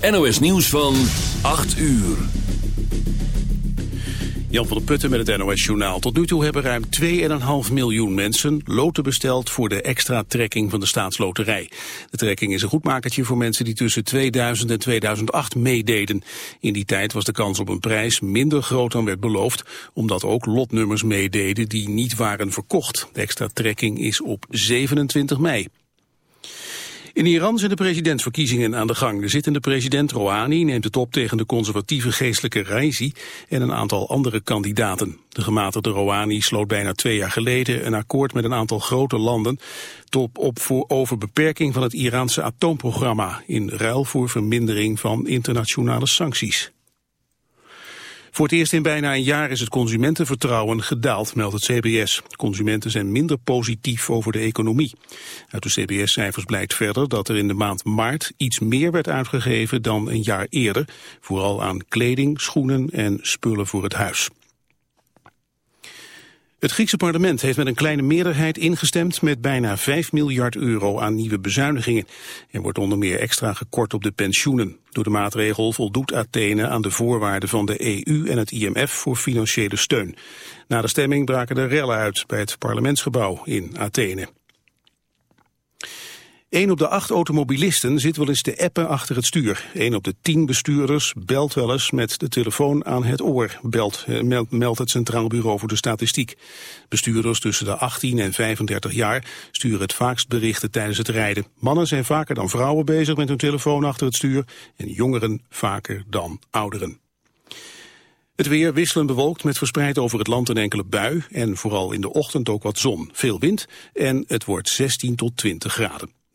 NOS nieuws van 8 uur. Jan van der Putten met het NOS Journaal. Tot nu toe hebben ruim 2,5 miljoen mensen loten besteld voor de extra trekking van de staatsloterij. De trekking is een goedmakertje voor mensen die tussen 2000 en 2008 meededen. In die tijd was de kans op een prijs minder groot dan werd beloofd, omdat ook lotnummers meededen die niet waren verkocht. De extra trekking is op 27 mei. In Iran zijn de presidentsverkiezingen aan de gang. De zittende president Rouhani neemt het op tegen de conservatieve geestelijke Raisi en een aantal andere kandidaten. De gematigde Rouhani sloot bijna twee jaar geleden een akkoord met een aantal grote landen top op voor over beperking van het Iraanse atoomprogramma in ruil voor vermindering van internationale sancties. Voor het eerst in bijna een jaar is het consumentenvertrouwen gedaald, meldt het CBS. Consumenten zijn minder positief over de economie. Uit de CBS-cijfers blijkt verder dat er in de maand maart iets meer werd uitgegeven dan een jaar eerder. Vooral aan kleding, schoenen en spullen voor het huis. Het Griekse parlement heeft met een kleine meerderheid ingestemd met bijna 5 miljard euro aan nieuwe bezuinigingen. Er wordt onder meer extra gekort op de pensioenen. Door de maatregel voldoet Athene aan de voorwaarden van de EU en het IMF voor financiële steun. Na de stemming braken er rellen uit bij het parlementsgebouw in Athene. Een op de acht automobilisten zit wel eens te appen achter het stuur. Een op de tien bestuurders belt wel eens met de telefoon aan het oor, belt, eh, meldt het Centraal Bureau voor de Statistiek. Bestuurders tussen de 18 en 35 jaar sturen het vaakst berichten tijdens het rijden. Mannen zijn vaker dan vrouwen bezig met hun telefoon achter het stuur en jongeren vaker dan ouderen. Het weer wisselend bewolkt met verspreid over het land een enkele bui en vooral in de ochtend ook wat zon. Veel wind en het wordt 16 tot 20 graden.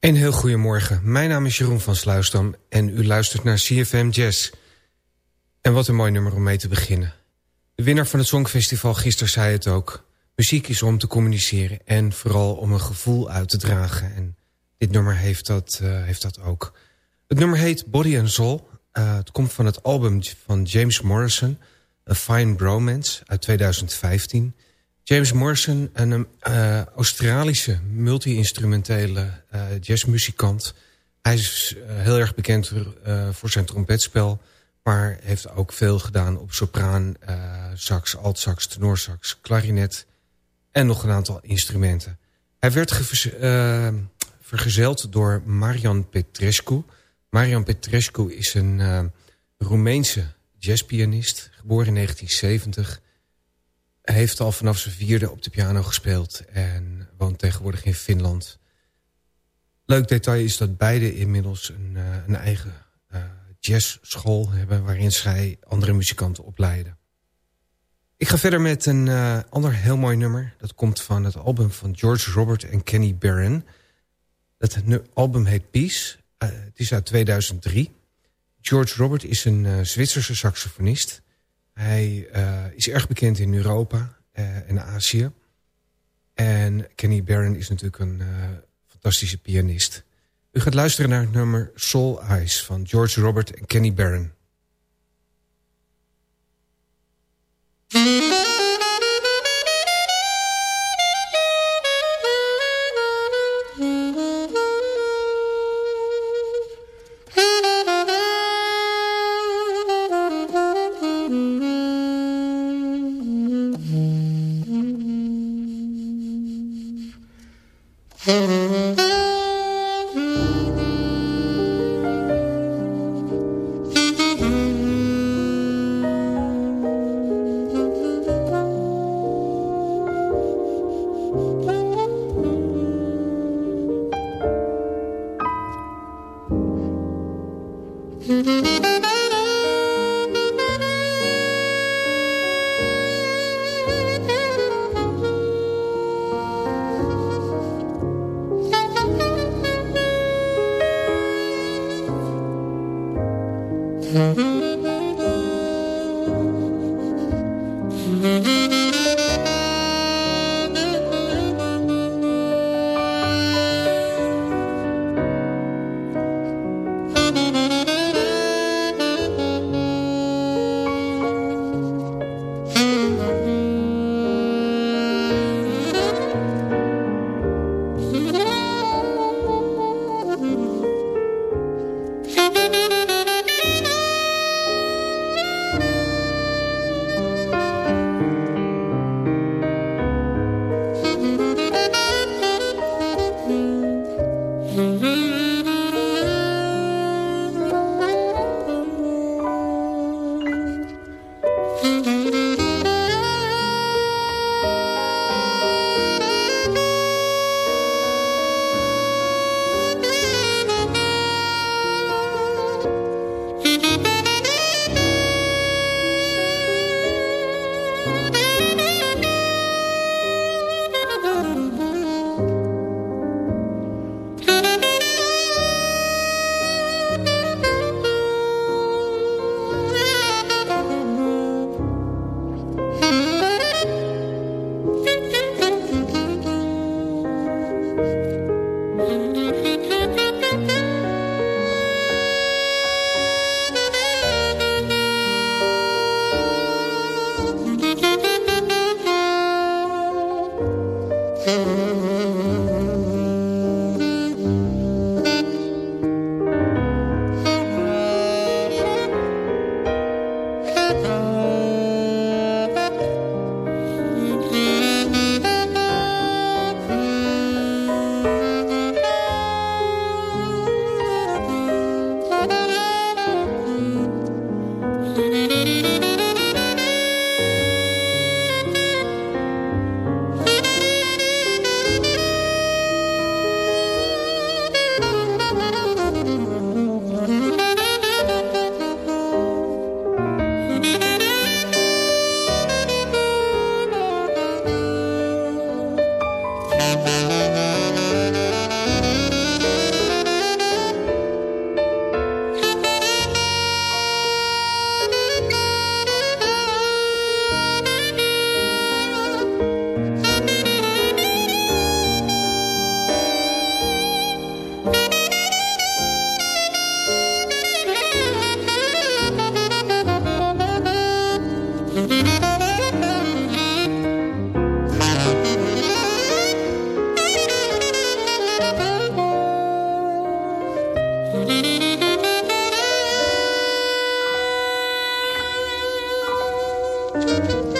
Een heel goedemorgen. Mijn naam is Jeroen van Sluisdam en u luistert naar CFM Jazz. En wat een mooi nummer om mee te beginnen. De winnaar van het Songfestival gisteren zei het ook. Muziek is om te communiceren en vooral om een gevoel uit te dragen. En dit nummer heeft dat, uh, heeft dat ook. Het nummer heet Body and Soul. Uh, het komt van het album van James Morrison... A Fine Bromance uit 2015... James Morrison, een uh, Australische multi-instrumentele uh, jazzmuzikant. Hij is uh, heel erg bekend voor zijn trompetspel... maar heeft ook veel gedaan op sopraan, sax, altsax, tenorsax, klarinet... en nog een aantal instrumenten. Hij werd vergezeld door Marian Petrescu. Marian Petrescu is een Roemeense jazzpianist, geboren in 1970... Heeft al vanaf zijn vierde op de piano gespeeld en woont tegenwoordig in Finland. Leuk detail is dat beide inmiddels een, uh, een eigen uh, jazzschool hebben... waarin zij andere muzikanten opleiden. Ik ga verder met een uh, ander heel mooi nummer. Dat komt van het album van George Robert en Kenny Barron. Dat album heet Peace. Het is uit 2003. George Robert is een Zwitserse saxofonist. Hij is erg bekend in Europa en Azië. En Kenny Barron is natuurlijk een fantastische pianist. U gaat luisteren naar het nummer Soul Eyes van George Robert en Kenny Barron. Música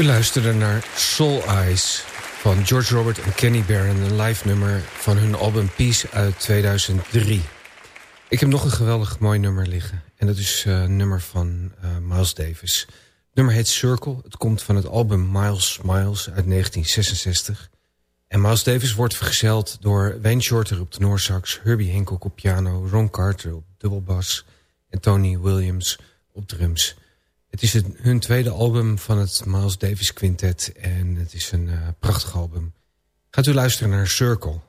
U luisterde naar Soul Eyes van George Robert en Kenny Barron... een live nummer van hun album Peace uit 2003. Ik heb nog een geweldig mooi nummer liggen. En dat is uh, een nummer van uh, Miles Davis. Het nummer heet Circle. Het komt van het album Miles Miles uit 1966. En Miles Davis wordt vergezeld door Wayne Shorter op de Noorsax... Herbie Hancock op piano, Ron Carter op dubbelbas... en Tony Williams op drums... Het is hun tweede album van het Miles Davis Quintet en het is een uh, prachtig album. Gaat u luisteren naar Circle.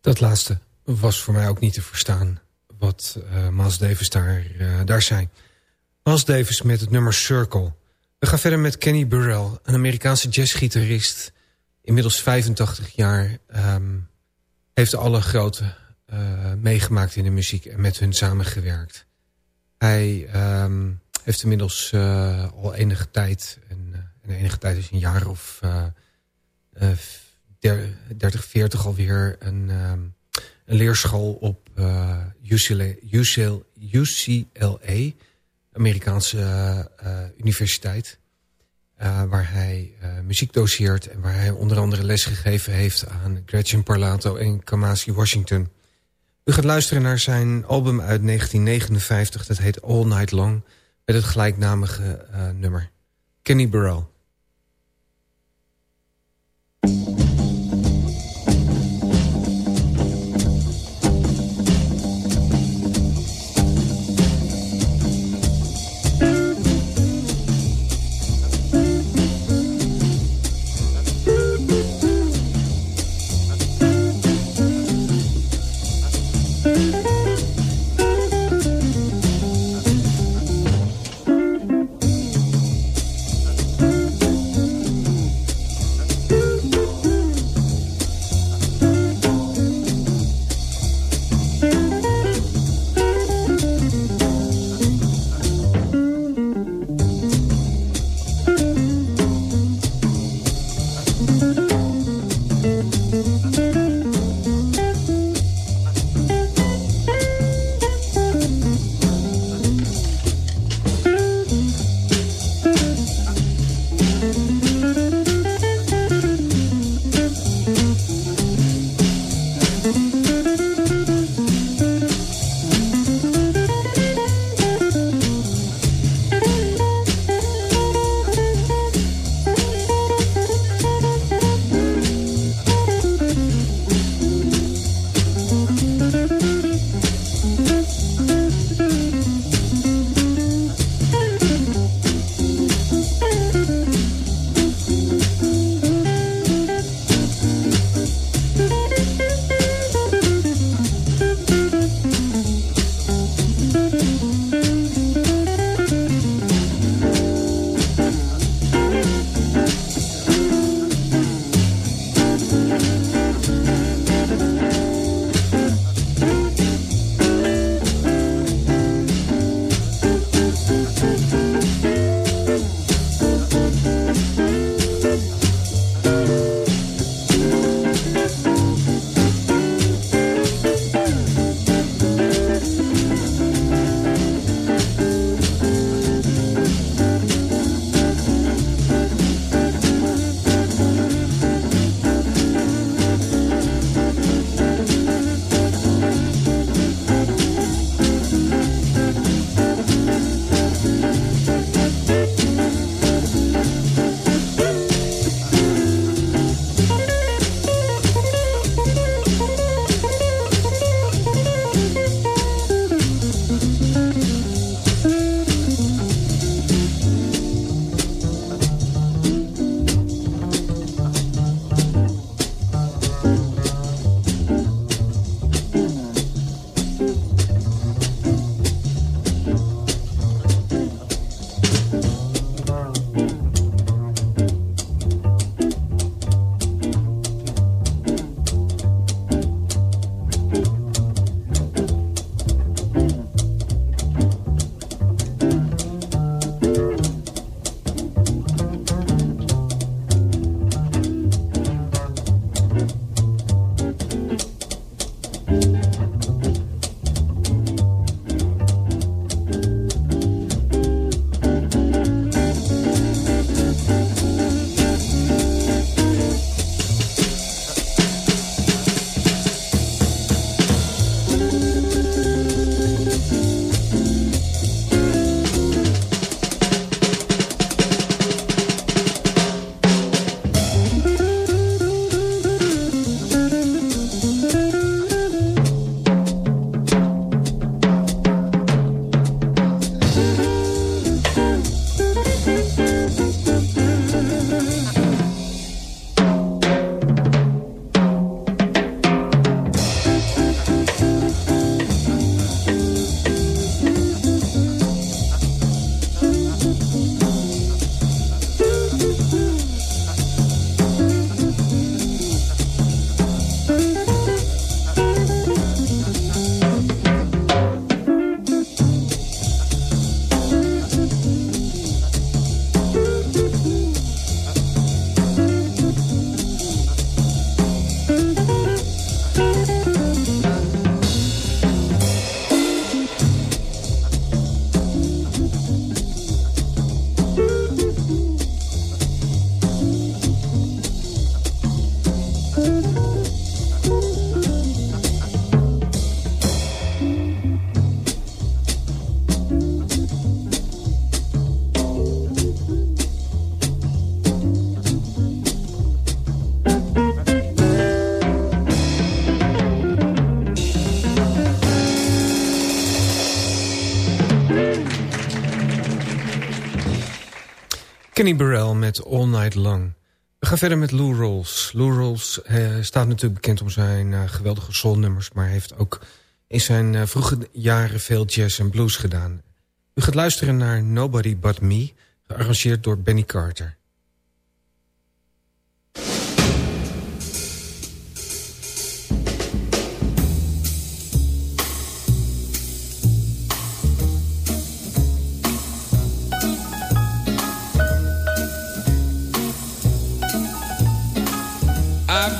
Dat laatste was voor mij ook niet te verstaan wat uh, Miles Davis daar, eh, daar zei. Miles Davis met het nummer Circle. We gaan verder met Kenny Burrell, een Amerikaanse jazzgitarist. Inmiddels 85 jaar. Um, heeft alle grote eh, meegemaakt in de muziek en met hun samengewerkt. Hij ehm, heeft inmiddels al enige tijd, en, enige tijd is een jaar of 30, 40 alweer... een, um, een leerschool op uh, UCLA, UCLA, UCLA Amerikaanse uh, universiteit. Waar hij muziek doseert en waar hij onder andere les gegeven heeft aan Gretchen Parlato en Kamasi Washington. U gaat luisteren naar zijn album uit 1959, dat heet All Night Long, met het gelijknamige nummer. Kenny Burrell. thank you. Kenny Burrell met All Night Long. We gaan verder met Lou Rolls. Lou Rolls eh, staat natuurlijk bekend om zijn uh, geweldige soulnummers... maar heeft ook in zijn uh, vroege jaren veel jazz en blues gedaan. U gaat luisteren naar Nobody But Me, gearrangeerd door Benny Carter.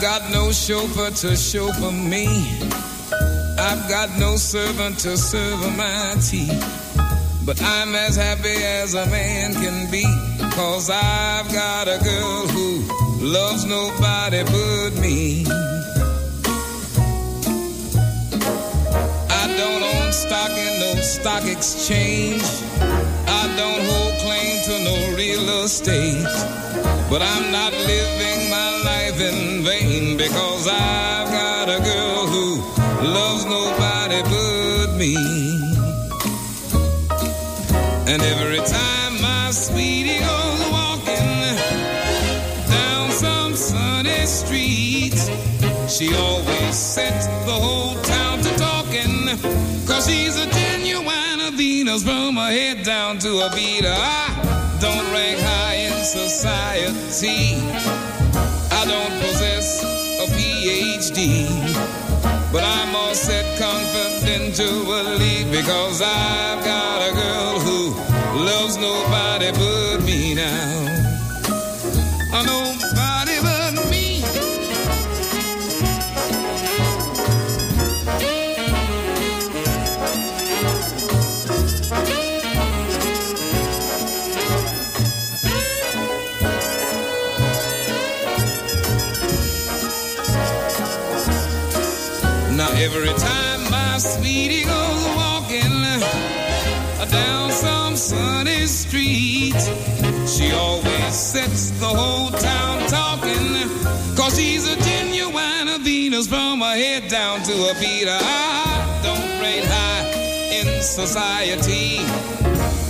I've got no chauffeur to chauffeur me. I've got no servant to serve my tea. But I'm as happy as a man can be. Cause I've got a girl who loves nobody but me. I don't own stock in no stock exchange. I don't hold claim to no real estate. But I'm not living my life in vain because I've got a girl who loves nobody but me. And every time my sweetie goes walking down some sunny street, she always sets the whole town to talking. Cause she's a genuine Venus from her head down to her feet. I don't rank high in society. I don't possess PhD. But I'm all set confidentially because I've got a girl who loves nobody but me now. I nobody every time my sweetie goes walking down some sunny street, she always sets the whole town talking. Cause she's a genuine Venus from her head down to her feet. I don't rate high in society.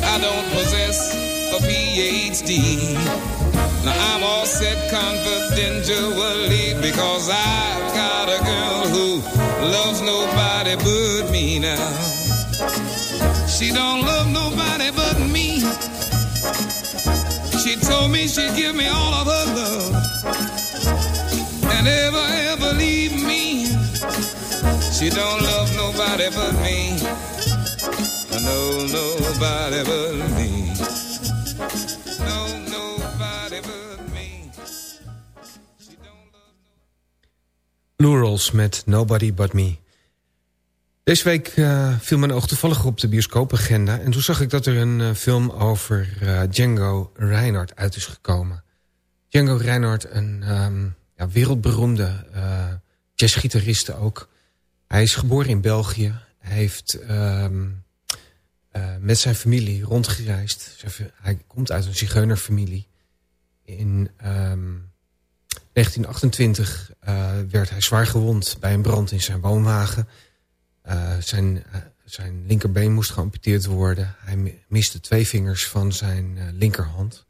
I don't possess a PhD. Now I'm all set confidentially because I've got a girl who loves nobody but me now. She don't love nobody but me. She told me she'd give me all of her love and ever, ever leave me. She don't love nobody but me. No, nobody but me. Rolls met Nobody But Me. Deze week uh, viel mijn oog toevallig op de bioscoopagenda... en toen zag ik dat er een uh, film over uh, Django Reinhardt uit is gekomen. Django Reinhardt, een um, ja, wereldberoemde jazzgitariste ook. Hij is geboren in België. Hij heeft um, met zijn familie rondgereisd. Hij komt uit een zigeunerfamilie. In um, 1928 werd hij zwaar gewond bij een brand in zijn woonwagen... Uh, zijn, uh, zijn linkerbeen moest geamputeerd worden. Hij miste twee vingers van zijn linkerhand.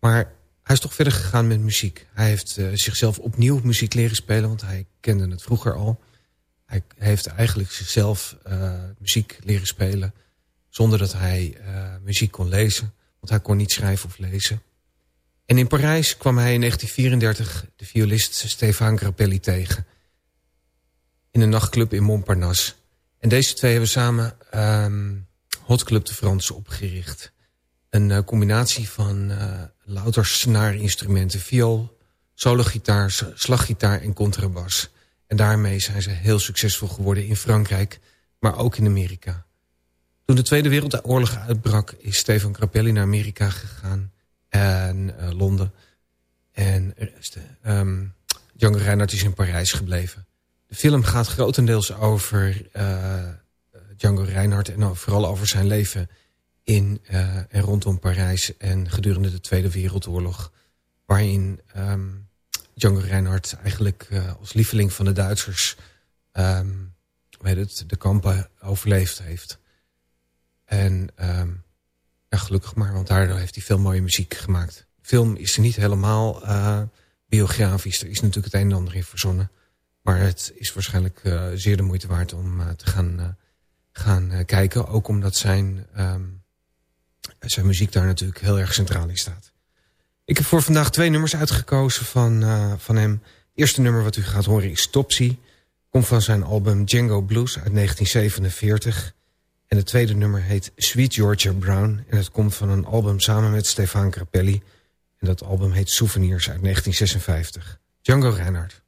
Maar hij is toch verder gegaan met muziek. Hij heeft zichzelf opnieuw muziek leren spelen, want hij kende het vroeger al. Hij heeft eigenlijk zichzelf muziek leren spelen... zonder dat hij muziek kon lezen. Want hij kon niet schrijven of lezen. En in Parijs kwam hij in 1934 de violist Stefan Grappelli tegen in een nachtclub in Montparnasse. En deze twee hebben samen um, Hot Club de France opgericht. Een uh, combinatie van uh, louter snaarinstrumenten, viool, sologitaar, slaggitaar en contrabas. En daarmee zijn ze heel succesvol geworden in Frankrijk, maar ook in Amerika. Toen de Tweede Wereldoorlog uitbrak is Stefan Grappelli naar Amerika gegaan en uh, Londen. En um, Django Reinhardt is in Parijs gebleven. De film gaat grotendeels over uh, Django Reinhardt... en vooral over zijn leven in en rondom Parijs... en gedurende de Tweede Wereldoorlog... waarin um, Django Reinhardt eigenlijk als lieveling van de Duitsers... Um, weet het, de kampen overleefd heeft. En Ja, gelukkig maar, want daardoor heeft hij veel mooie muziek gemaakt. Film is niet helemaal uh, biografisch. Er is natuurlijk het een en ander in verzonnen. Maar het is waarschijnlijk uh, zeer de moeite waard om uh, te gaan, gaan kijken. Ook omdat zijn, um, zijn muziek daar natuurlijk heel erg centraal in staat. Ik heb voor vandaag twee nummers uitgekozen van, van hem. Het eerste nummer wat u gaat horen is Topsy. Komt van zijn album Django Blues uit 1947. En het tweede nummer heet Sweet Georgia Brown. En het komt van een album samen met Stefan Grappelli. En dat album heet Souvenirs uit 1956. Django Reinhardt.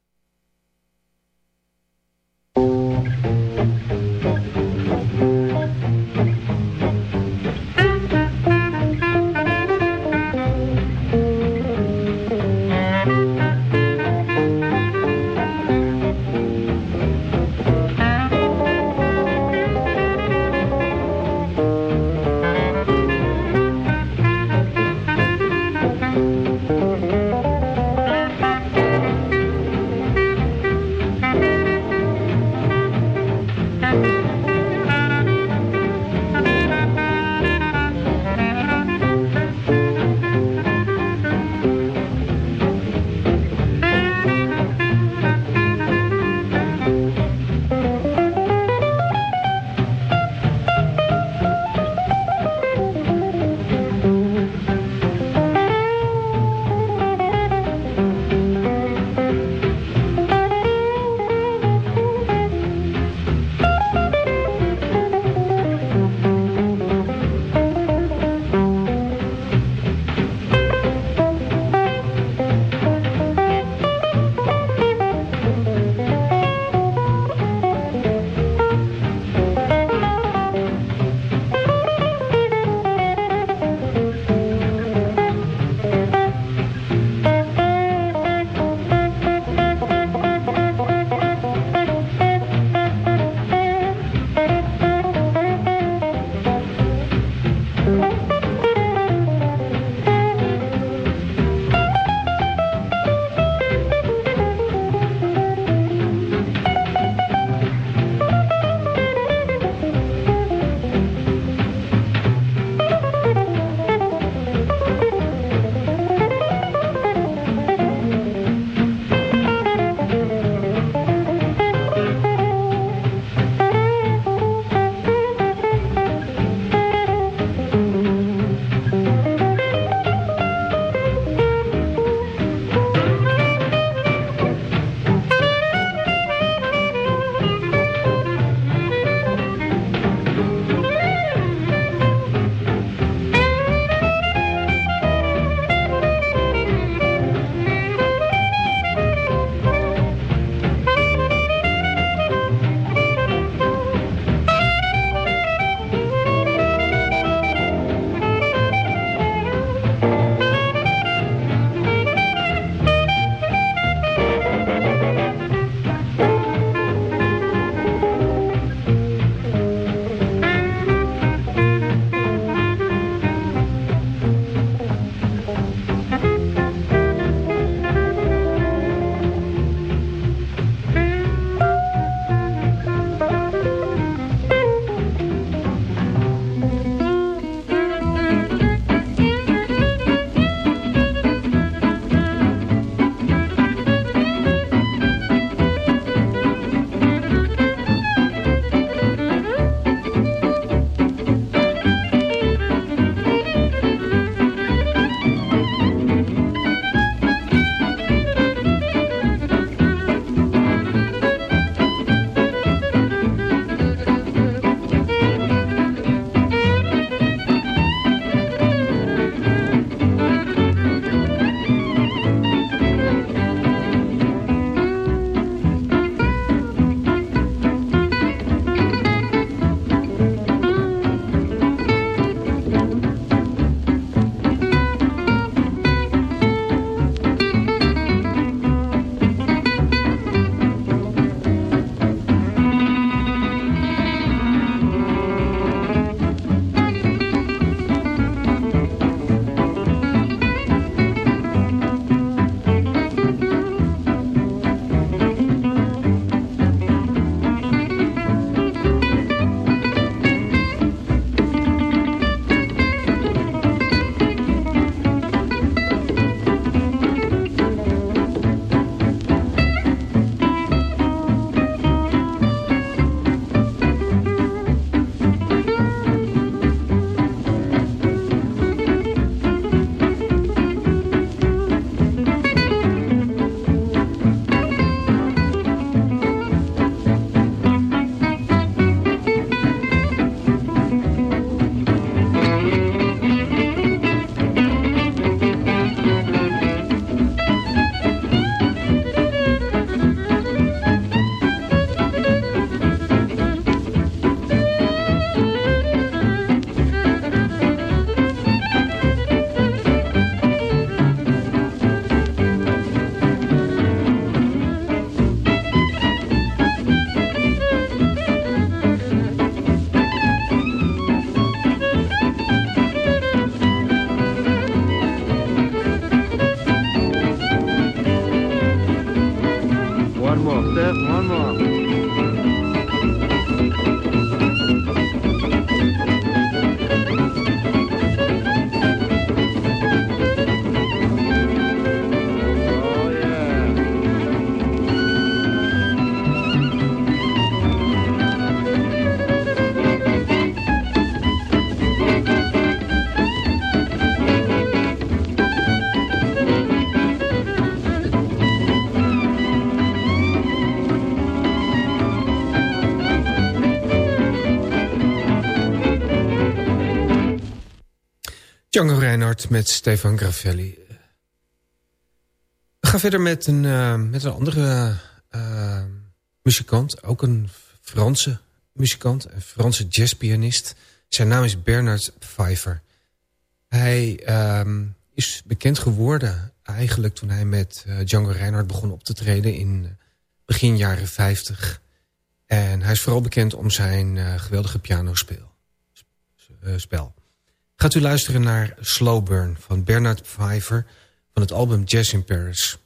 Django Reinhardt met Stefan Gravelli. We gaan verder met een, uh, met een andere uh, muzikant. Ook een Franse muzikant. Een Franse jazzpianist. Zijn naam is Bernard Pfeiffer. Hij uh, is bekend geworden eigenlijk toen hij met uh, Django Reinhardt begon op te treden in begin jaren 50. En hij is vooral bekend om zijn geweldige pianospel. spel. Gaat u luisteren naar Slow Burn van Bernard Pfeiffer van het album Jazz in Paris.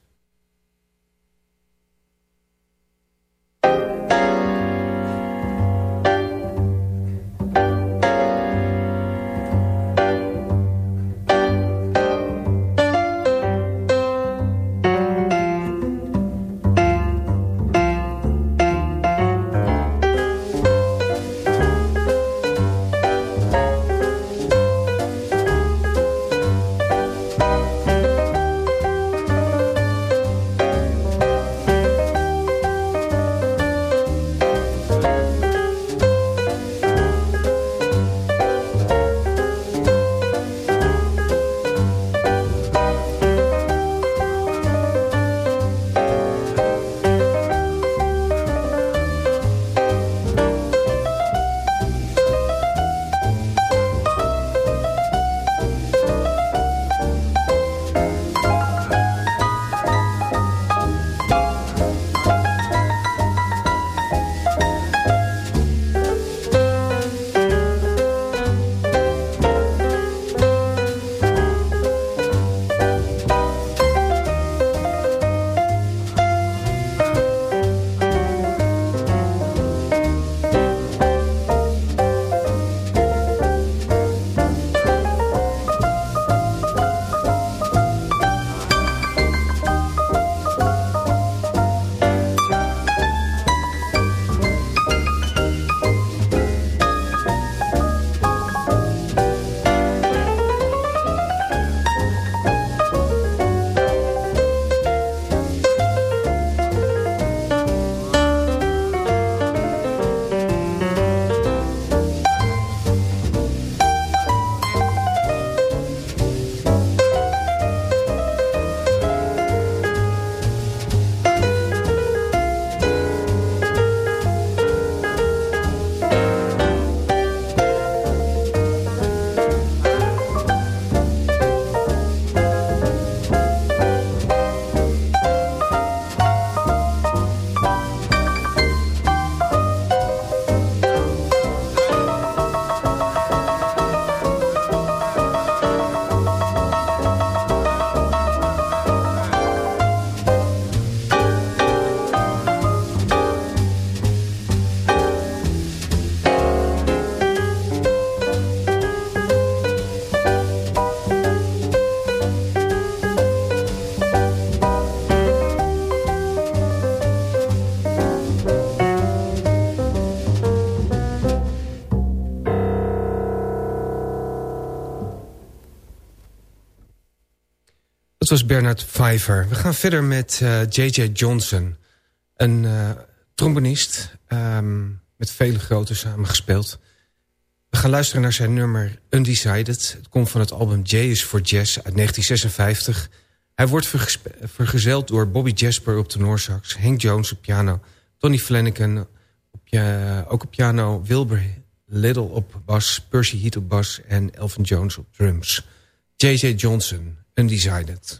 Dat was Bernard Pfeiffer. We gaan verder met J.J. Uh, Johnson. Een uh, trombonist um, met vele grote samengespeeld. We gaan luisteren naar zijn nummer Undecided. Het komt van het album J is for Jazz uit 1956. Hij wordt vergezeld door Bobby Jasper op tenorsax... Hank Jones op piano, Tony Flanagan op ook op piano... Wilbur Little op bas, Percy Heat op bas en Elvin Jones op drums. J.J. Johnson... undecided.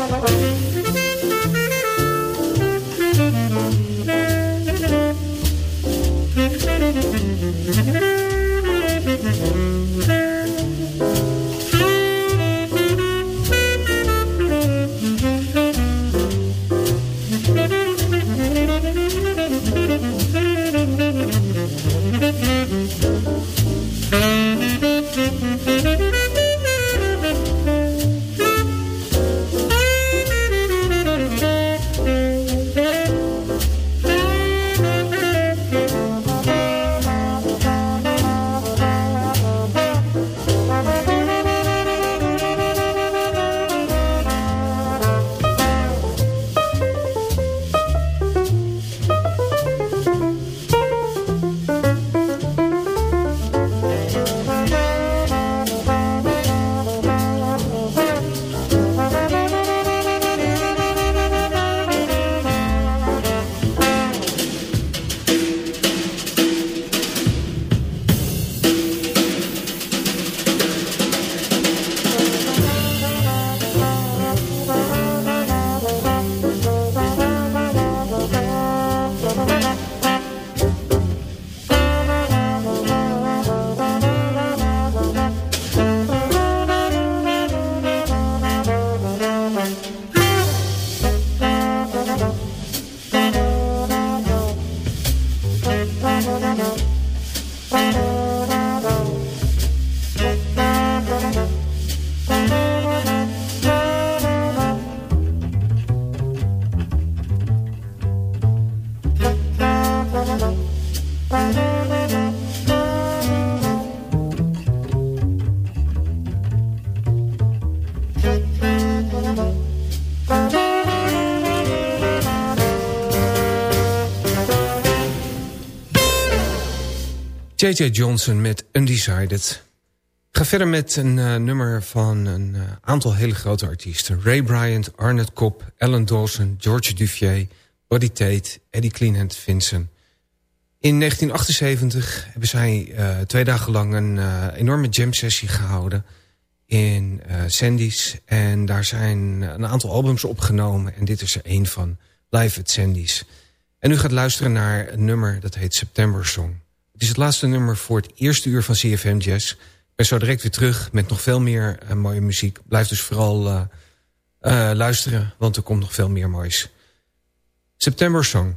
Thank you. J.J. Johnson met Undecided. Ga verder met een uh, nummer van een uh, aantal hele grote artiesten. Ray Bryant, Arnett Cobb, Alan Dawson, George Duvier, Buddy Tate, Eddie Cleanhand Vinson. In 1978 hebben zij uh, twee dagen lang een enorme jam sessie gehouden in Sandy's. En daar zijn een aantal albums opgenomen en dit is er één van, Live at Sandy's. En u gaat luisteren naar een nummer dat heet September Song. Het is het laatste nummer voor het eerste uur van CFM Jazz. Ik ben zo direct weer terug met nog veel meer uh, mooie muziek. Blijf dus vooral uh, uh, luisteren, want er komt nog veel meer moois. September Song.